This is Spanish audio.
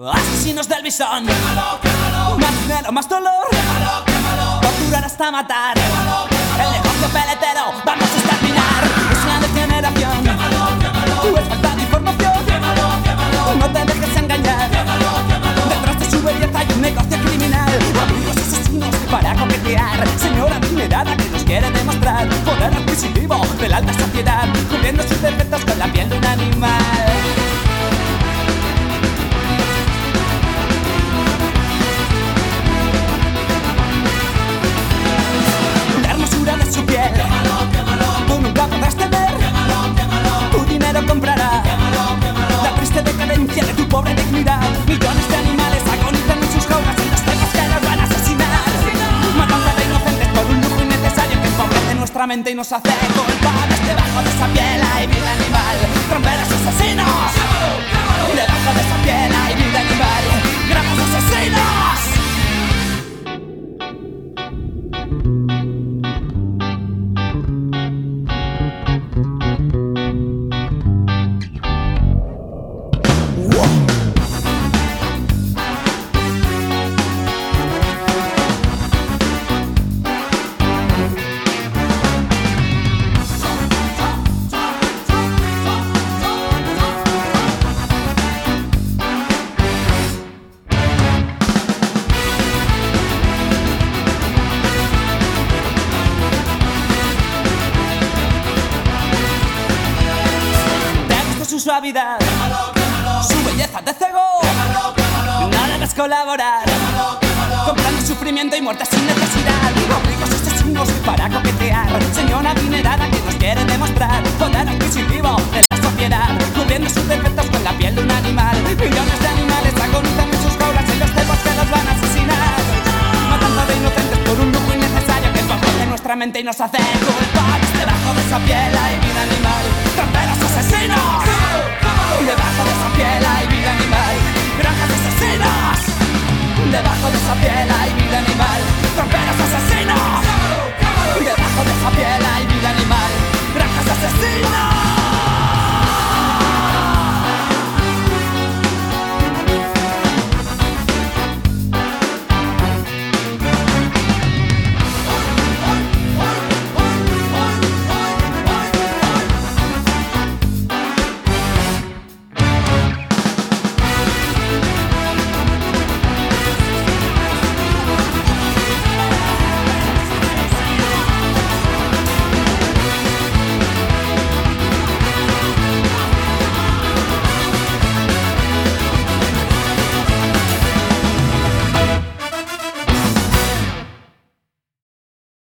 Asesinos del bisón. Más dinero, más dolor. Torturar hasta matar. El negocio peletero, vamos a exterminar. Es una degeneración. Es falta de información. No te dejes engañar. Detrás de su belleza hay un negocio criminal. Amigos asesinos para coquetear. Señora adinerada que nos quiere demostrar y nos hace culpables. Debajo de esa piel hay vida animal, tromperos asesinos. Su suavidad, su belleza te cegó. No debes colaborar, comprando sufrimiento y muerte sin necesidad. Ricos asesinos para coquetear, señora adinerada que nos quiere demostrar poder adquisitivo de la sociedad, cubriendo sus defectos con la piel de un animal. Millones de animales agonizan en sus jaulas en los tempos que los van a asesinar, matando de inocentes por un lujo innecesario que de nuestra mente y nos hace culpables.